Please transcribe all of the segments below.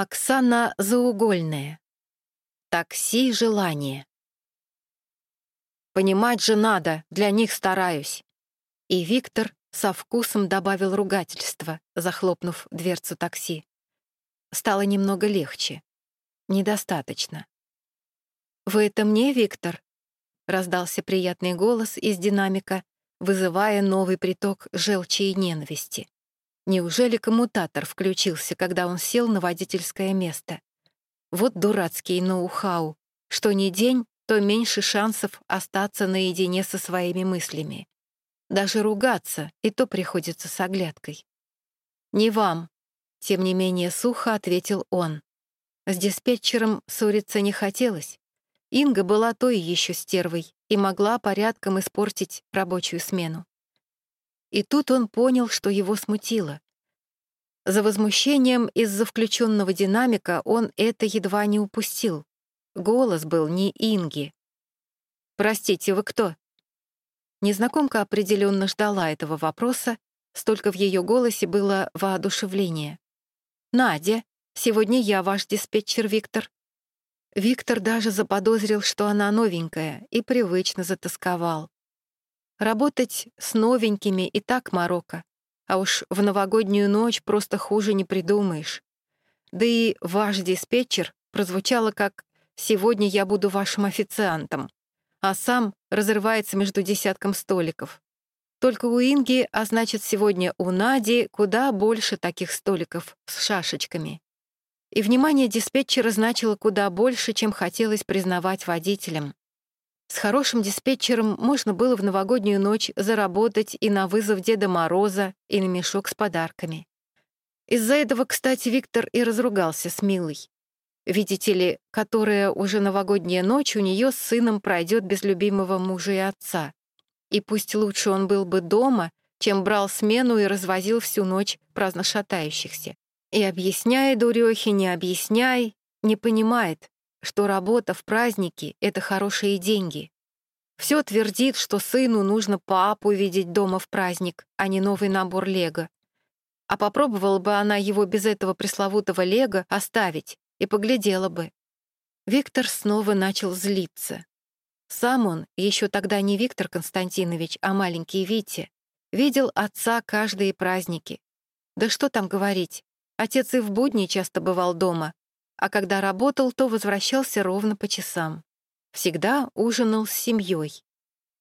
Оксана Заугольная. Такси желание. Понимать же надо, для них стараюсь. И Виктор со вкусом добавил ругательство, захлопнув дверцу такси. Стало немного легче. Недостаточно. «Вы это мне, Виктор?» — раздался приятный голос из динамика, вызывая новый приток желчи и ненависти. Неужели коммутатор включился, когда он сел на водительское место? Вот дурацкий ноу-хау. Что ни день, то меньше шансов остаться наедине со своими мыслями. Даже ругаться, и то приходится с оглядкой. «Не вам», — тем не менее сухо ответил он. С диспетчером ссориться не хотелось. Инга была той еще стервой и могла порядком испортить рабочую смену. И тут он понял, что его смутило. За возмущением из-за включенного динамика он это едва не упустил. Голос был не Инги. «Простите, вы кто?» Незнакомка определенно ждала этого вопроса, столько в ее голосе было воодушевления. «Надя, сегодня я ваш диспетчер Виктор». Виктор даже заподозрил, что она новенькая, и привычно затасковал. Работать с новенькими и так морока, а уж в новогоднюю ночь просто хуже не придумаешь. Да и ваш диспетчер прозвучало как «Сегодня я буду вашим официантом», а сам разрывается между десятком столиков. Только у Инги, а значит, сегодня у Нади куда больше таких столиков с шашечками. И внимание диспетчера значило куда больше, чем хотелось признавать водителям. С хорошим диспетчером можно было в новогоднюю ночь заработать и на вызов Деда Мороза, и на мешок с подарками. Из-за этого, кстати, Виктор и разругался с Милой. Видите ли, которая уже новогодняя ночь у нее с сыном пройдет без любимого мужа и отца. И пусть лучше он был бы дома, чем брал смену и развозил всю ночь праздно шатающихся. И объясняй, дурехи, не объясняй, не понимает, что работа в праздники — это хорошие деньги. Все твердит, что сыну нужно папу видеть дома в праздник, а не новый набор лего. А попробовала бы она его без этого пресловутого лего оставить и поглядела бы. Виктор снова начал злиться. Сам он, еще тогда не Виктор Константинович, а маленький Витя, видел отца каждые праздники. Да что там говорить, отец и в будни часто бывал дома, а когда работал, то возвращался ровно по часам. Всегда ужинал с семьей.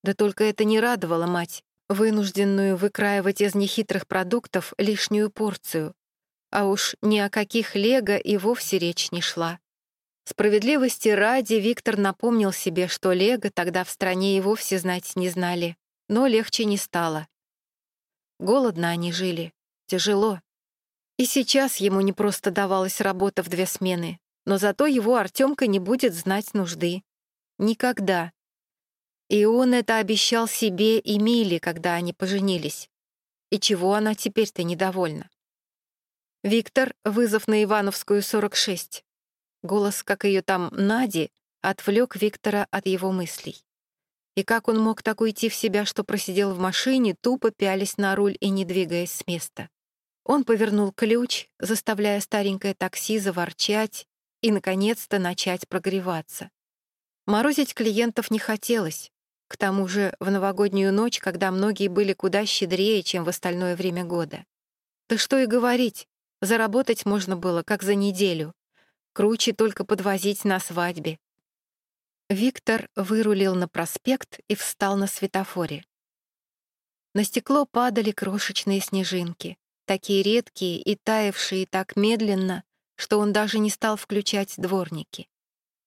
Да только это не радовало мать, вынужденную выкраивать из нехитрых продуктов лишнюю порцию. А уж ни о каких лего и вовсе речь не шла. Справедливости ради Виктор напомнил себе, что лего тогда в стране и вовсе знать не знали, но легче не стало. Голодно они жили, тяжело. И сейчас ему не просто давалась работа в две смены, но зато его Артемка не будет знать нужды. Никогда. И он это обещал себе и Миле, когда они поженились. И чего она теперь-то недовольна? Виктор, вызов на Ивановскую, 46. Голос, как ее там, Нади, отвлек Виктора от его мыслей. И как он мог так уйти в себя, что просидел в машине, тупо пялись на руль и не двигаясь с места? Он повернул ключ, заставляя старенькое такси заворчать и, наконец-то, начать прогреваться. Морозить клиентов не хотелось. К тому же в новогоднюю ночь, когда многие были куда щедрее, чем в остальное время года. Да что и говорить, заработать можно было как за неделю. Круче только подвозить на свадьбе. Виктор вырулил на проспект и встал на светофоре. На стекло падали крошечные снежинки такие редкие и таявшие так медленно, что он даже не стал включать дворники.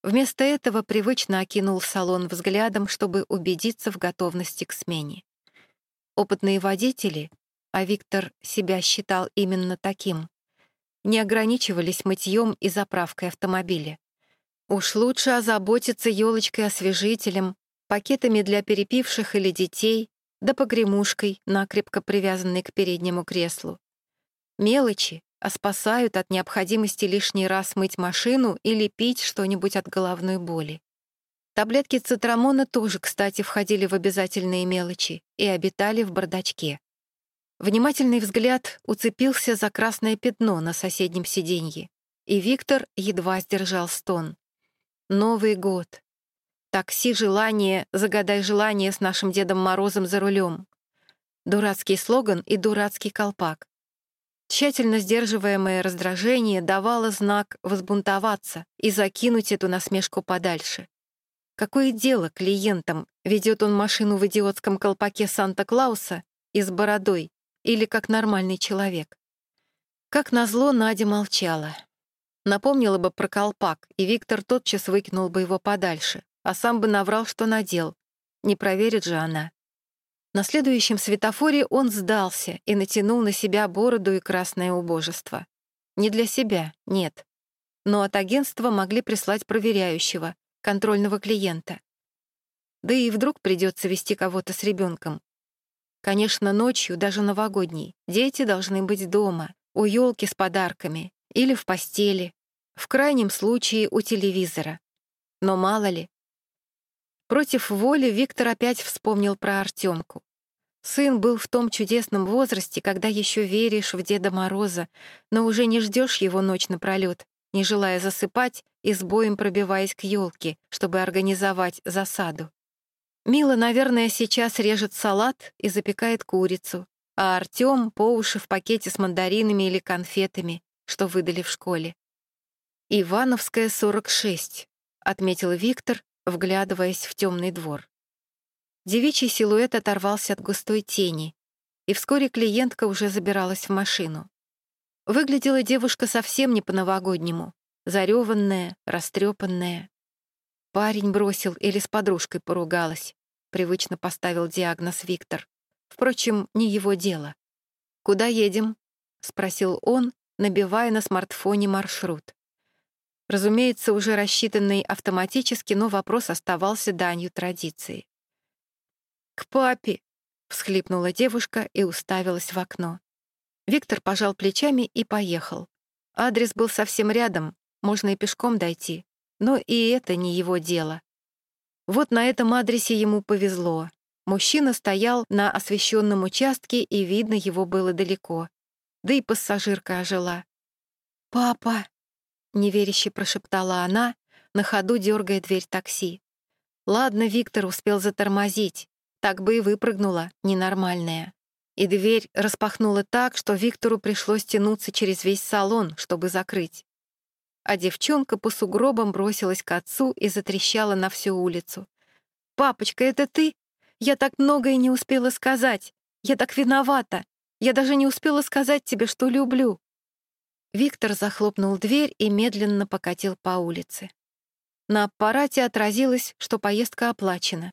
Вместо этого привычно окинул салон взглядом, чтобы убедиться в готовности к смене. Опытные водители, а Виктор себя считал именно таким, не ограничивались мытьем и заправкой автомобиля. Уж лучше озаботиться елочкой-освежителем, пакетами для перепивших или детей, да погремушкой, накрепко привязанной к переднему креслу. Мелочи, а спасают от необходимости лишний раз мыть машину или пить что-нибудь от головной боли. Таблетки цитрамона тоже, кстати, входили в обязательные мелочи и обитали в бардачке. Внимательный взгляд уцепился за красное пятно на соседнем сиденье, и Виктор едва сдержал стон. Новый год. Такси желание, загадай желание с нашим Дедом Морозом за рулем. Дурацкий слоган и дурацкий колпак. Тщательно сдерживаемое раздражение давало знак возбунтоваться и закинуть эту насмешку подальше. Какое дело клиентам, ведет он машину в идиотском колпаке Санта-Клауса и с бородой, или как нормальный человек? Как назло, Надя молчала. Напомнила бы про колпак, и Виктор тотчас выкинул бы его подальше, а сам бы наврал, что надел. Не проверит же она. На следующем светофоре он сдался и натянул на себя бороду и красное убожество. Не для себя, нет. Но от агентства могли прислать проверяющего, контрольного клиента. Да и вдруг придется вести кого-то с ребенком. Конечно, ночью, даже новогодней, дети должны быть дома, у елки с подарками или в постели, в крайнем случае у телевизора. Но мало ли, Против воли Виктор опять вспомнил про Артемку. Сын был в том чудесном возрасте, когда еще веришь в Деда Мороза, но уже не ждешь его ночь напролет, не желая засыпать и с боем пробиваясь к елке, чтобы организовать засаду. Мила, наверное, сейчас режет салат и запекает курицу, а Артем по уши в пакете с мандаринами или конфетами, что выдали в школе. «Ивановская, 46», — отметил Виктор, вглядываясь в темный двор. Девичий силуэт оторвался от густой тени, и вскоре клиентка уже забиралась в машину. Выглядела девушка совсем не по-новогоднему, зареванная, растрепанная. Парень бросил или с подружкой поругалась, привычно поставил диагноз Виктор. Впрочем, не его дело. «Куда едем?» — спросил он, набивая на смартфоне маршрут. Разумеется, уже рассчитанный автоматически, но вопрос оставался данью традиции. «К папе!» — всхлипнула девушка и уставилась в окно. Виктор пожал плечами и поехал. Адрес был совсем рядом, можно и пешком дойти, но и это не его дело. Вот на этом адресе ему повезло. Мужчина стоял на освещенном участке, и видно его было далеко. Да и пассажирка ожила. «Папа!» — неверяще прошептала она, на ходу дергая дверь такси. Ладно, Виктор успел затормозить, так бы и выпрыгнула, ненормальная. И дверь распахнула так, что Виктору пришлось тянуться через весь салон, чтобы закрыть. А девчонка по сугробам бросилась к отцу и затрещала на всю улицу. «Папочка, это ты? Я так многое не успела сказать. Я так виновата. Я даже не успела сказать тебе, что люблю». Виктор захлопнул дверь и медленно покатил по улице. На аппарате отразилось, что поездка оплачена.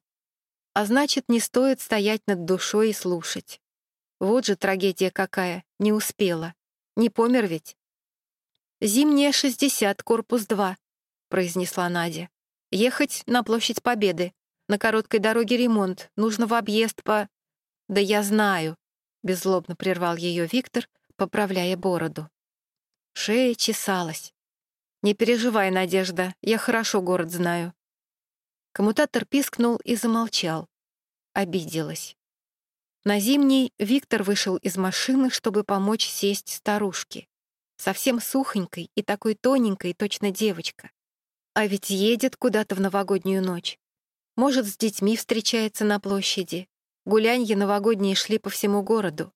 А значит, не стоит стоять над душой и слушать. Вот же трагедия какая, не успела. Не помер ведь? «Зимняя 60, корпус 2», — произнесла Надя. «Ехать на площадь Победы. На короткой дороге ремонт. Нужно в объезд по...» «Да я знаю», — беззлобно прервал ее Виктор, поправляя бороду. Шея чесалась. «Не переживай, Надежда, я хорошо город знаю». Коммутатор пискнул и замолчал. Обиделась. На зимней Виктор вышел из машины, чтобы помочь сесть старушке. Совсем сухонькой и такой тоненькой, точно девочка. А ведь едет куда-то в новогоднюю ночь. Может, с детьми встречается на площади. Гулянье новогодние шли по всему городу.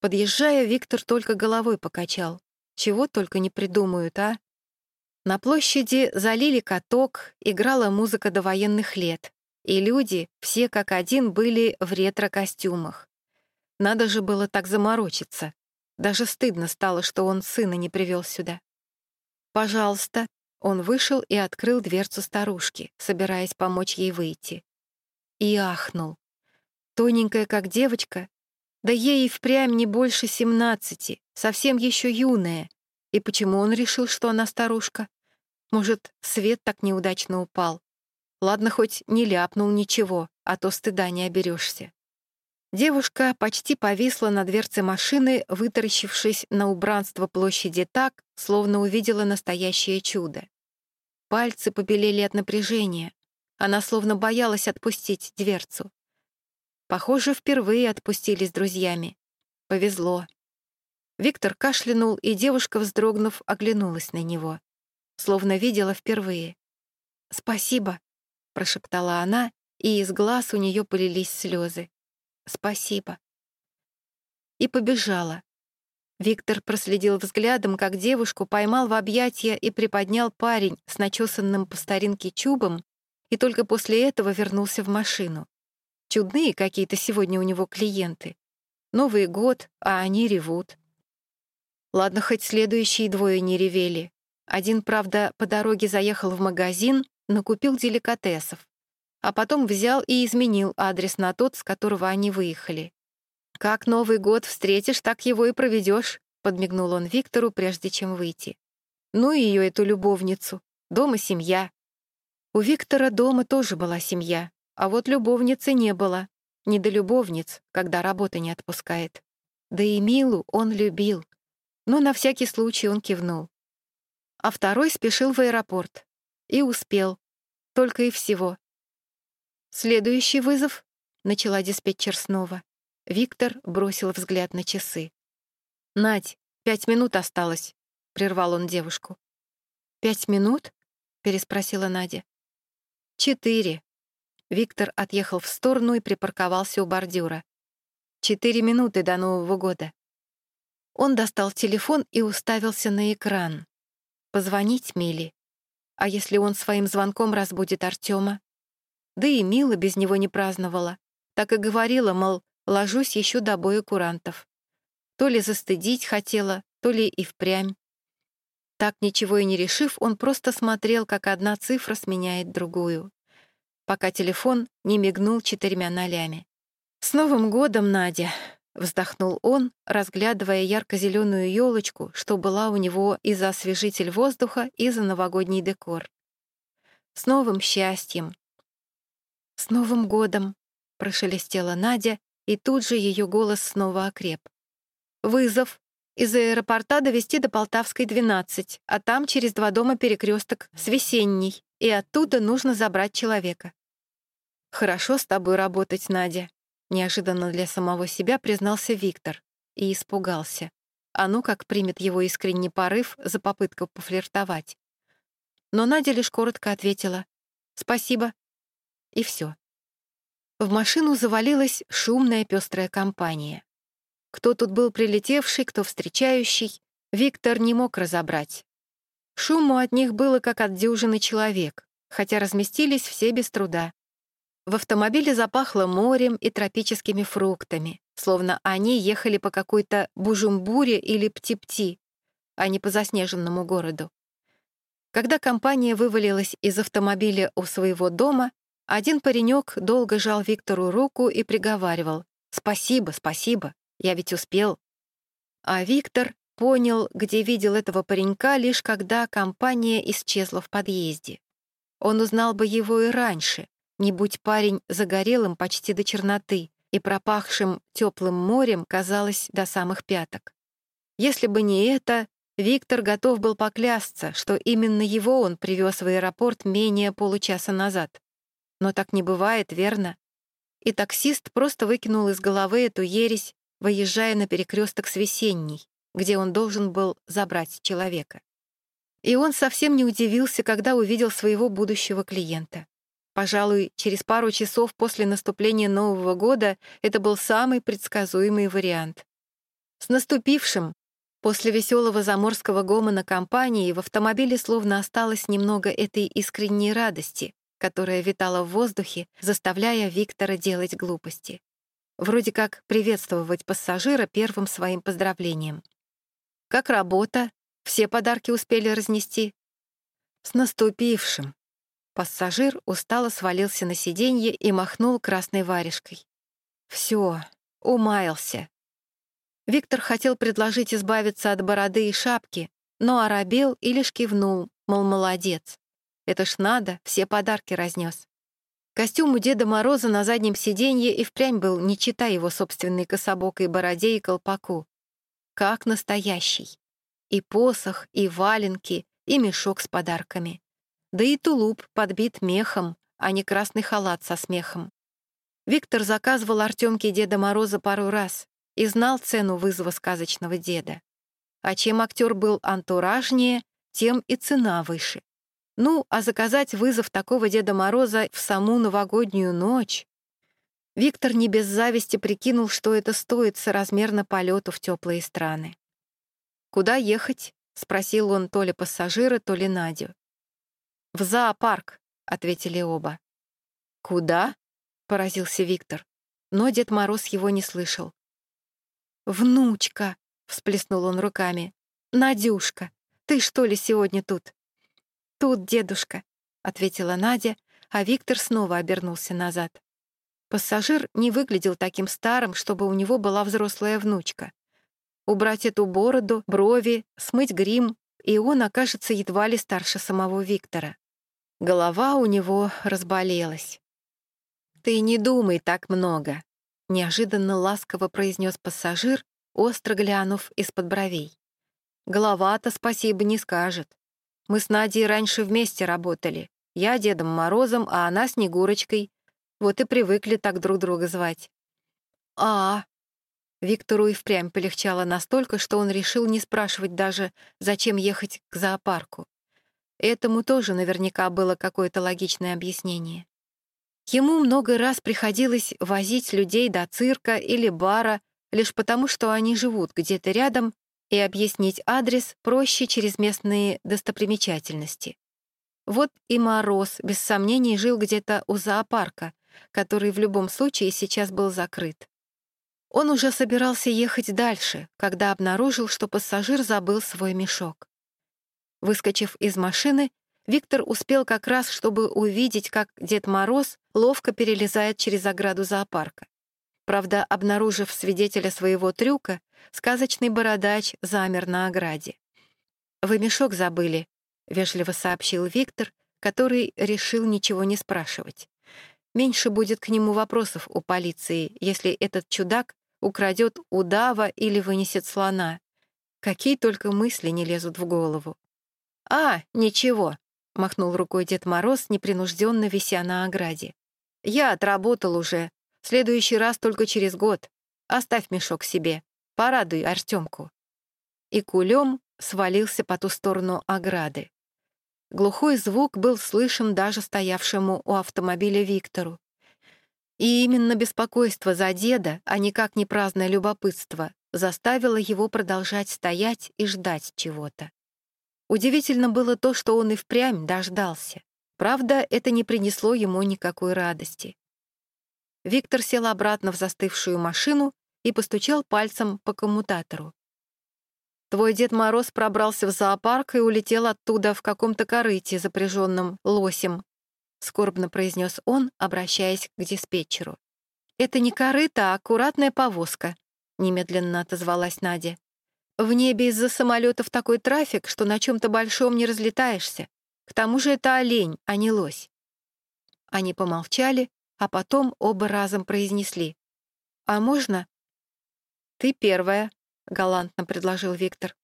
Подъезжая, Виктор только головой покачал. Чего только не придумают, а? На площади залили каток, играла музыка до военных лет, и люди, все как один, были в ретро-костюмах. Надо же было так заморочиться. Даже стыдно стало, что он сына не привел сюда. «Пожалуйста». Он вышел и открыл дверцу старушки, собираясь помочь ей выйти. И ахнул. Тоненькая, как девочка, да ей и впрямь не больше семнадцати, совсем еще юная. И почему он решил, что она старушка? Может, свет так неудачно упал? Ладно, хоть не ляпнул ничего, а то стыда не оберешься. Девушка почти повисла на дверце машины, вытаращившись на убранство площади так, словно увидела настоящее чудо. Пальцы побелели от напряжения. Она словно боялась отпустить дверцу. Похоже, впервые отпустили с друзьями. Повезло. Виктор кашлянул, и девушка, вздрогнув, оглянулась на него, словно видела впервые. «Спасибо», — прошептала она, и из глаз у нее полились слезы. «Спасибо». И побежала. Виктор проследил взглядом, как девушку поймал в объятия и приподнял парень с начесанным по старинке чубом, и только после этого вернулся в машину. Чудные какие-то сегодня у него клиенты. Новый год, а они ревут. Ладно, хоть следующие двое не ревели. Один, правда, по дороге заехал в магазин, но купил деликатесов, а потом взял и изменил адрес на тот, с которого они выехали. «Как Новый год встретишь, так его и проведешь», — подмигнул он Виктору, прежде чем выйти. «Ну и ее, эту любовницу. Дома семья». У Виктора дома тоже была семья, а вот любовницы не было. Не до любовниц, когда работа не отпускает. Да и Милу он любил. Но на всякий случай он кивнул. А второй спешил в аэропорт. И успел. Только и всего. «Следующий вызов», — начала диспетчер снова. Виктор бросил взгляд на часы. «Надь, пять минут осталось», — прервал он девушку. «Пять минут?» — переспросила Надя. «Четыре». Виктор отъехал в сторону и припарковался у бордюра. «Четыре минуты до Нового года». Он достал телефон и уставился на экран. Позвонить Миле. А если он своим звонком разбудит Артема? Да и Мила без него не праздновала. Так и говорила, мол, ложусь еще до боя курантов. То ли застыдить хотела, то ли и впрямь. Так ничего и не решив, он просто смотрел, как одна цифра сменяет другую, пока телефон не мигнул четырьмя нолями. «С Новым годом, Надя!» — вздохнул он, разглядывая ярко-зеленую елочку, что была у него и за освежитель воздуха, и за новогодний декор. «С новым счастьем!» «С Новым годом!» — прошелестела Надя, и тут же ее голос снова окреп. «Вызов. Из аэропорта довести до Полтавской, 12, а там через два дома перекресток с Весенней, и оттуда нужно забрать человека». «Хорошо с тобой работать, Надя», — неожиданно для самого себя признался Виктор и испугался. А ну как примет его искренний порыв за попытку пофлиртовать. Но Надя лишь коротко ответила «Спасибо». И все. В машину завалилась шумная пестрая компания. Кто тут был прилетевший, кто встречающий, Виктор не мог разобрать. Шуму от них было как от дюжины человек, хотя разместились все без труда. В автомобиле запахло морем и тропическими фруктами, словно они ехали по какой-то Бужумбуре или Птипти, а не по заснеженному городу. Когда компания вывалилась из автомобиля у своего дома, один паренек долго жал Виктору руку и приговаривал «Спасибо, спасибо, я ведь успел». А Виктор понял, где видел этого паренька, лишь когда компания исчезла в подъезде. Он узнал бы его и раньше, не будь парень загорелым почти до черноты и пропахшим теплым морем, казалось, до самых пяток. Если бы не это, Виктор готов был поклясться, что именно его он привез в аэропорт менее получаса назад. Но так не бывает, верно? И таксист просто выкинул из головы эту ересь, выезжая на перекресток с весенней, где он должен был забрать человека. И он совсем не удивился, когда увидел своего будущего клиента. Пожалуй, через пару часов после наступления Нового года это был самый предсказуемый вариант. С наступившим! После веселого заморского гомона компании в автомобиле словно осталось немного этой искренней радости, которая витала в воздухе, заставляя Виктора делать глупости. Вроде как приветствовать пассажира первым своим поздравлением. «Как работа? Все подарки успели разнести?» «С наступившим!» Пассажир устало свалился на сиденье и махнул красной варежкой. «Все, умаялся». Виктор хотел предложить избавиться от бороды и шапки, но оробел и лишь кивнул, мол, молодец. Это ж надо, все подарки разнес. Костюм у Деда Мороза на заднем сиденье и впрямь был, не чита его собственной кособокой бороде и колпаку. Как настоящий. И посох, и валенки, и мешок с подарками. Да и тулуп подбит мехом, а не красный халат со смехом. Виктор заказывал Артемке Деда Мороза пару раз и знал цену вызова сказочного деда. а чем актер был антуражнее, тем и цена выше. Ну, а заказать вызов такого Деда Мороза в саму новогоднюю ночь... Виктор не без зависти прикинул, что это стоит соразмерно полету в теплые страны. «Куда ехать?» — спросил он то ли пассажира, то ли Надю. «В зоопарк», — ответили оба. «Куда?» — поразился Виктор. Но Дед Мороз его не слышал. «Внучка!» — всплеснул он руками. «Надюшка, ты что ли сегодня тут?» «Тут, дедушка», — ответила Надя, а Виктор снова обернулся назад. Пассажир не выглядел таким старым, чтобы у него была взрослая внучка. Убрать эту бороду, брови, смыть грим, и он окажется едва ли старше самого Виктора. Голова у него разболелась. «Ты не думай так много», — неожиданно ласково произнес пассажир, остро глянув из-под бровей. «Голова-то спасибо не скажет. Мы с Надей раньше вместе работали. Я Дедом Морозом, а она Снегурочкой. Вот и привыкли так друг друга звать. А, Виктору и впрямь полегчало настолько, что он решил не спрашивать даже, зачем ехать к зоопарку. Этому тоже наверняка было какое-то логичное объяснение. Ему много раз приходилось возить людей до цирка или бара лишь потому, что они живут где-то рядом и объяснить адрес проще через местные достопримечательности. Вот и Мороз, без сомнений, жил где-то у зоопарка, который в любом случае сейчас был закрыт. Он уже собирался ехать дальше, когда обнаружил, что пассажир забыл свой мешок. Выскочив из машины, Виктор успел как раз, чтобы увидеть, как Дед Мороз ловко перелезает через ограду зоопарка. Правда, обнаружив свидетеля своего трюка, сказочный бородач замер на ограде. «Вы мешок забыли», — вежливо сообщил Виктор, который решил ничего не спрашивать. Меньше будет к нему вопросов у полиции, если этот чудак украдет удава или вынесет слона. Какие только мысли не лезут в голову. «А, ничего», — махнул рукой Дед Мороз, непринужденно вися на ограде. «Я отработал уже, следующий раз только через год. Оставь мешок себе. Порадуй Артемку». И кулем свалился по ту сторону ограды. Глухой звук был слышен даже стоявшему у автомобиля Виктору. И именно беспокойство за деда, а никак не праздное любопытство, заставило его продолжать стоять и ждать чего-то. Удивительно было то, что он и впрямь дождался. Правда, это не принесло ему никакой радости. Виктор сел обратно в застывшую машину и постучал пальцем по коммутатору. «Твой Дед Мороз пробрался в зоопарк и улетел оттуда в каком-то корыте, запряженном лосем», — скорбно произнес он, обращаясь к диспетчеру. «Это не корыто, а аккуратная повозка», — немедленно отозвалась Надя. «В небе из-за самолетов такой трафик, что на чем-то большом не разлетаешься. К тому же это олень, а не лось». Они помолчали, а потом оба разом произнесли. «А можно?» «Ты первая», — галантно предложил Виктор.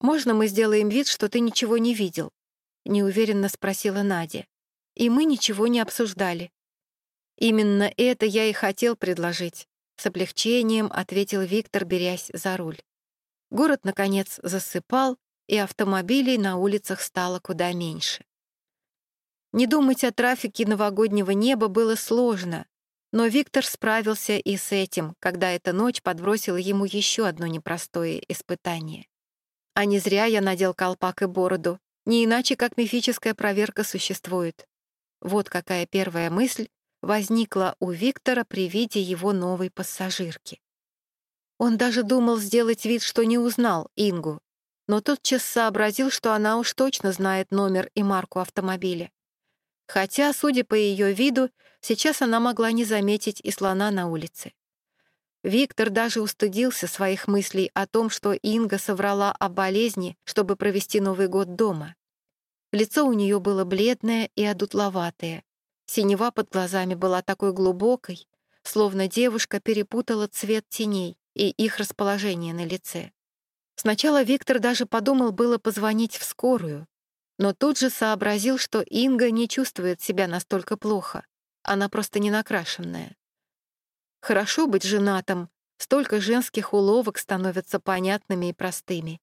«Можно мы сделаем вид, что ты ничего не видел?» — неуверенно спросила Надя. И мы ничего не обсуждали. «Именно это я и хотел предложить», — с облегчением ответил Виктор, берясь за руль. Город, наконец, засыпал, и автомобилей на улицах стало куда меньше. Не думать о трафике новогоднего неба было сложно, но Виктор справился и с этим, когда эта ночь подбросила ему еще одно непростое испытание. А не зря я надел колпак и бороду, не иначе как мифическая проверка существует. Вот какая первая мысль возникла у Виктора при виде его новой пассажирки. Он даже думал сделать вид, что не узнал Ингу, но тотчас сообразил, что она уж точно знает номер и марку автомобиля. Хотя, судя по ее виду, сейчас она могла не заметить и слона на улице. Виктор даже устыдился своих мыслей о том, что Инга соврала о болезни, чтобы провести Новый год дома. Лицо у нее было бледное и одутловатое. Синева под глазами была такой глубокой, словно девушка перепутала цвет теней и их расположение на лице. Сначала Виктор даже подумал было позвонить в скорую, но тут же сообразил, что Инга не чувствует себя настолько плохо. Она просто не накрашенная. Хорошо быть женатым, столько женских уловок становятся понятными и простыми,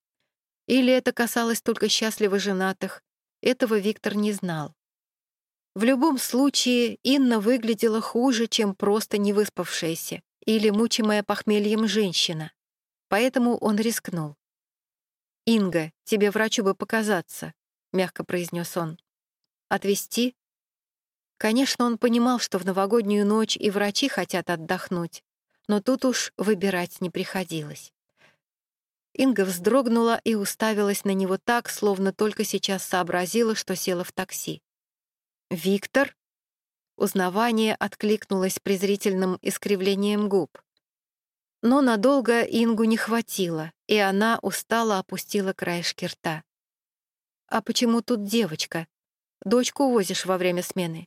Или это касалось только счастливо женатых, этого Виктор не знал. В любом случае, Инна выглядела хуже, чем просто невыспавшаяся или мучимая похмельем женщина. Поэтому он рискнул. «Инга, тебе врачу бы показаться», — мягко произнес он. «Отвезти?» Конечно, он понимал, что в новогоднюю ночь и врачи хотят отдохнуть, но тут уж выбирать не приходилось. Инга вздрогнула и уставилась на него так, словно только сейчас сообразила, что села в такси. «Виктор?» Узнавание откликнулось презрительным искривлением губ. Но надолго Ингу не хватило, и она устало опустила краешки рта. «А почему тут девочка? Дочку возишь во время смены?»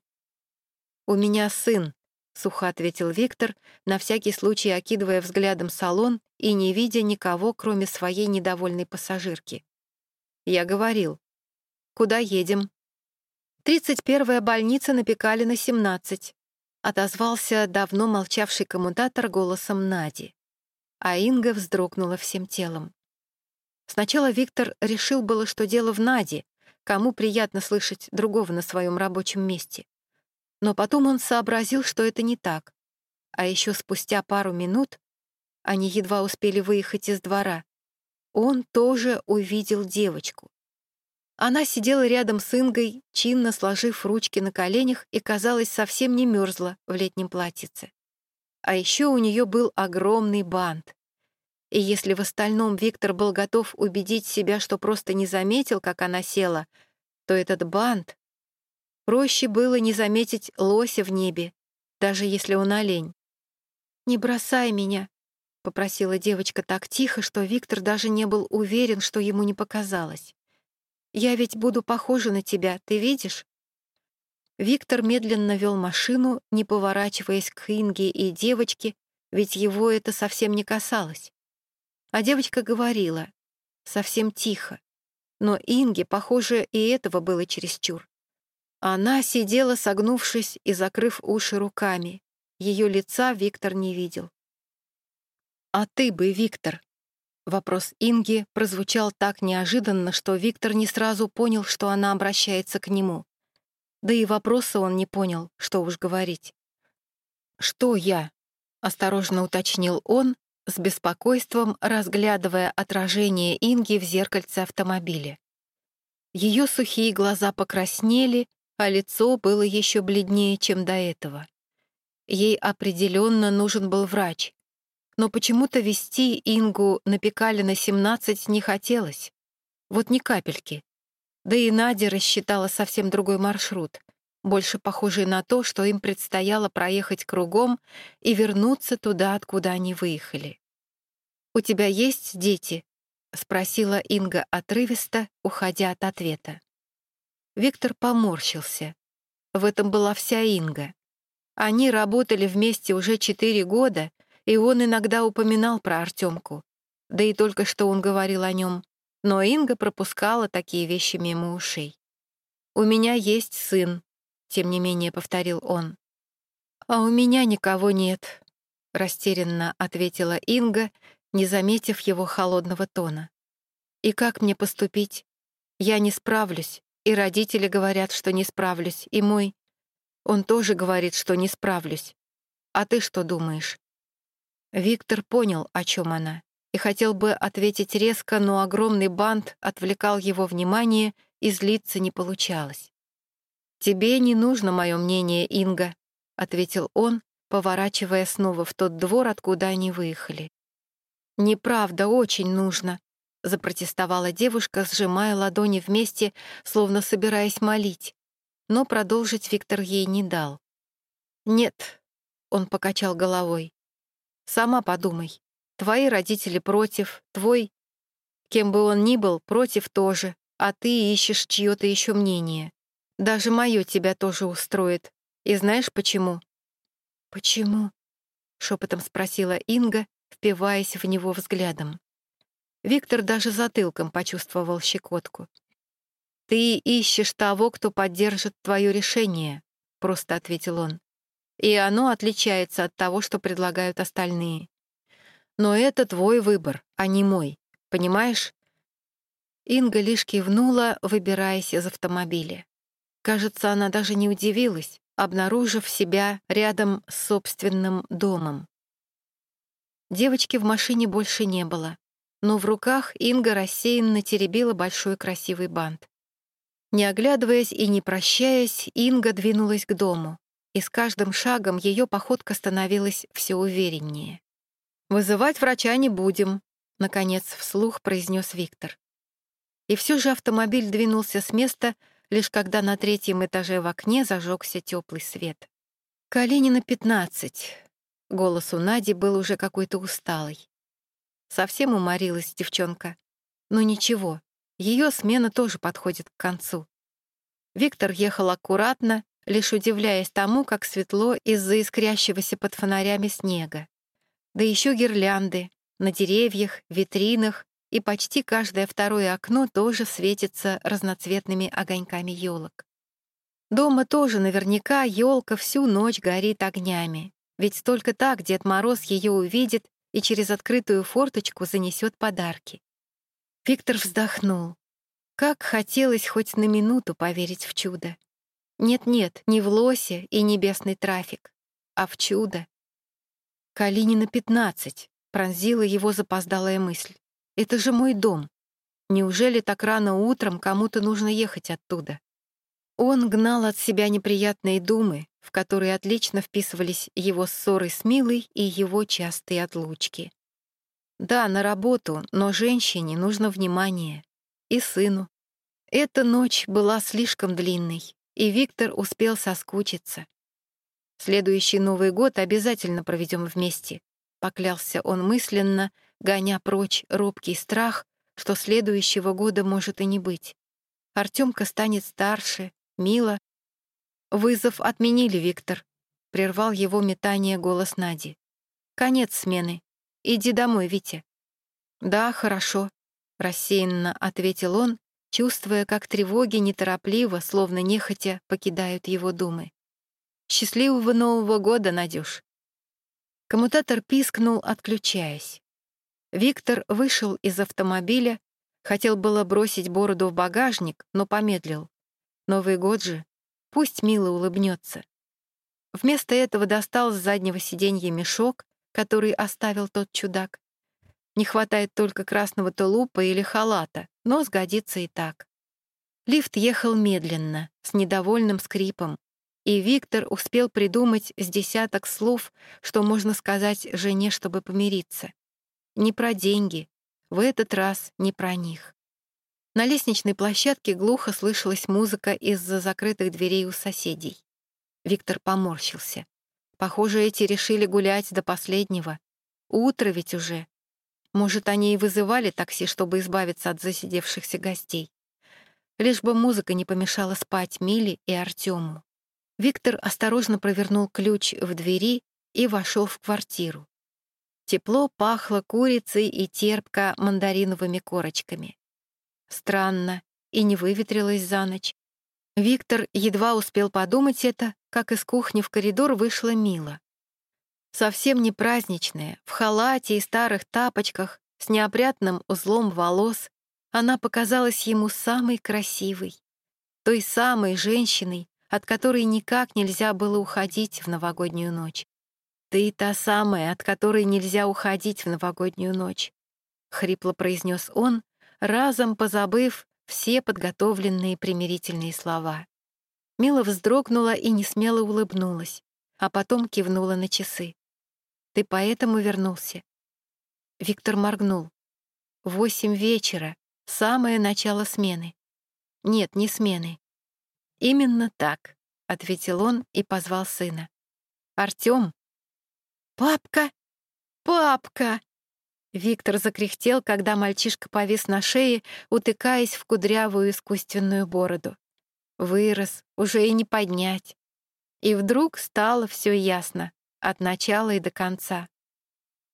«У меня сын», — сухо ответил Виктор, на всякий случай окидывая взглядом салон и не видя никого, кроме своей недовольной пассажирки. «Я говорил. Куда едем?» «Тридцать первая больница на Пекалина, 17», — отозвался давно молчавший коммутатор голосом Нади а Инга вздрогнула всем телом. Сначала Виктор решил было, что дело в Наде, кому приятно слышать другого на своем рабочем месте. Но потом он сообразил, что это не так. А еще спустя пару минут, они едва успели выехать из двора, он тоже увидел девочку. Она сидела рядом с Ингой, чинно сложив ручки на коленях и, казалось, совсем не мерзла в летнем платьице. А еще у нее был огромный бант. И если в остальном Виктор был готов убедить себя, что просто не заметил, как она села, то этот бант... Проще было не заметить лося в небе, даже если он олень. «Не бросай меня», — попросила девочка так тихо, что Виктор даже не был уверен, что ему не показалось. «Я ведь буду похожа на тебя, ты видишь?» Виктор медленно вел машину, не поворачиваясь к Инге и девочке, ведь его это совсем не касалось. А девочка говорила, совсем тихо. Но Инге, похоже, и этого было чересчур. Она сидела, согнувшись и закрыв уши руками. Ее лица Виктор не видел. «А ты бы, Виктор?» Вопрос Инги прозвучал так неожиданно, что Виктор не сразу понял, что она обращается к нему. Да и вопроса он не понял, что уж говорить. «Что я?» — осторожно уточнил он, с беспокойством разглядывая отражение Инги в зеркальце автомобиля. Ее сухие глаза покраснели, а лицо было еще бледнее, чем до этого. Ей определенно нужен был врач, но почему-то вести Ингу на Пекалина 17 не хотелось. Вот ни капельки. Да и Надя рассчитала совсем другой маршрут, больше похожий на то, что им предстояло проехать кругом и вернуться туда, откуда они выехали. «У тебя есть дети?» — спросила Инга отрывисто, уходя от ответа. Виктор поморщился. В этом была вся Инга. Они работали вместе уже четыре года, и он иногда упоминал про Артемку. Да и только что он говорил о нем но Инга пропускала такие вещи мимо ушей. «У меня есть сын», — тем не менее повторил он. «А у меня никого нет», — растерянно ответила Инга, не заметив его холодного тона. «И как мне поступить? Я не справлюсь, и родители говорят, что не справлюсь, и мой... Он тоже говорит, что не справлюсь. А ты что думаешь?» Виктор понял, о чем она и хотел бы ответить резко, но огромный бант отвлекал его внимание, и злиться не получалось. «Тебе не нужно мое мнение, Инга», — ответил он, поворачивая снова в тот двор, откуда они выехали. «Неправда, очень нужно», — запротестовала девушка, сжимая ладони вместе, словно собираясь молить. Но продолжить Виктор ей не дал. «Нет», — он покачал головой, — «сама подумай. Твои родители против, твой, кем бы он ни был, против тоже, а ты ищешь чье-то еще мнение. Даже мое тебя тоже устроит. И знаешь почему?» «Почему?» — шепотом спросила Инга, впиваясь в него взглядом. Виктор даже затылком почувствовал щекотку. «Ты ищешь того, кто поддержит твое решение», — просто ответил он. «И оно отличается от того, что предлагают остальные. Но это твой выбор, а не мой. Понимаешь? Инга лишь кивнула, выбираясь из автомобиля. Кажется, она даже не удивилась, обнаружив себя рядом с собственным домом. Девочки в машине больше не было, но в руках Инга рассеянно теребила большой красивый бант. Не оглядываясь и не прощаясь, Инга двинулась к дому, и с каждым шагом ее походка становилась все увереннее. «Вызывать врача не будем», — наконец вслух произнес Виктор. И все же автомобиль двинулся с места, лишь когда на третьем этаже в окне зажегся теплый свет. «Калинина, 15. Голос у Нади был уже какой-то усталый. Совсем уморилась девчонка. Но ничего, ее смена тоже подходит к концу. Виктор ехал аккуратно, лишь удивляясь тому, как светло из-за искрящегося под фонарями снега. Да еще гирлянды на деревьях, витринах, и почти каждое второе окно тоже светится разноцветными огоньками елок. Дома тоже наверняка елка всю ночь горит огнями, ведь только так Дед Мороз ее увидит и через открытую форточку занесет подарки. Виктор вздохнул. Как хотелось хоть на минуту поверить в чудо. Нет-нет, не в лосе и небесный трафик, а в чудо. «Калинина, 15», — пронзила его запоздалая мысль. «Это же мой дом. Неужели так рано утром кому-то нужно ехать оттуда?» Он гнал от себя неприятные думы, в которые отлично вписывались его ссоры с Милой и его частые отлучки. Да, на работу, но женщине нужно внимание. И сыну. Эта ночь была слишком длинной, и Виктор успел соскучиться. «Следующий Новый год обязательно проведем вместе», — поклялся он мысленно, гоня прочь робкий страх, что следующего года может и не быть. Артемка станет старше, Мила «Вызов отменили, Виктор», — прервал его метание голос Нади. «Конец смены. Иди домой, Витя». «Да, хорошо», — рассеянно ответил он, чувствуя, как тревоги неторопливо, словно нехотя, покидают его думы. «Счастливого Нового года, Надюш!» Коммутатор пискнул, отключаясь. Виктор вышел из автомобиля, хотел было бросить бороду в багажник, но помедлил. Новый год же, Пусть мило улыбнется. Вместо этого достал с заднего сиденья мешок, который оставил тот чудак. Не хватает только красного тулупа или халата, но сгодится и так. Лифт ехал медленно, с недовольным скрипом, и Виктор успел придумать с десяток слов, что можно сказать жене, чтобы помириться. Не про деньги, в этот раз не про них. На лестничной площадке глухо слышалась музыка из-за закрытых дверей у соседей. Виктор поморщился. Похоже, эти решили гулять до последнего. Утро ведь уже. Может, они и вызывали такси, чтобы избавиться от засидевшихся гостей. Лишь бы музыка не помешала спать Миле и Артему. Виктор осторожно провернул ключ в двери и вошел в квартиру. Тепло пахло курицей и терпко мандариновыми корочками. Странно, и не выветрилась за ночь. Виктор едва успел подумать это, как из кухни в коридор вышла Мила. Совсем не праздничная, в халате и старых тапочках, с неопрятным узлом волос, она показалась ему самой красивой, той самой женщиной, от которой никак нельзя было уходить в новогоднюю ночь. «Ты та самая, от которой нельзя уходить в новогоднюю ночь», — хрипло произнес он, разом позабыв все подготовленные примирительные слова. Мила вздрогнула и несмело улыбнулась, а потом кивнула на часы. «Ты поэтому вернулся?» Виктор моргнул. «Восемь вечера, самое начало смены». «Нет, не смены». «Именно так», — ответил он и позвал сына. «Артём!» «Папка! Папка!» Виктор закряхтел, когда мальчишка повис на шее, утыкаясь в кудрявую искусственную бороду. Вырос, уже и не поднять. И вдруг стало все ясно, от начала и до конца.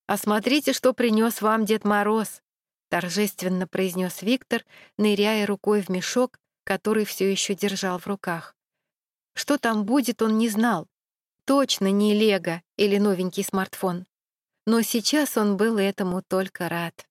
«А смотрите, что принес вам Дед Мороз», — торжественно произнес Виктор, ныряя рукой в мешок, который все еще держал в руках. Что там будет, он не знал. Точно не Лего или новенький смартфон но сейчас он был этому только рад.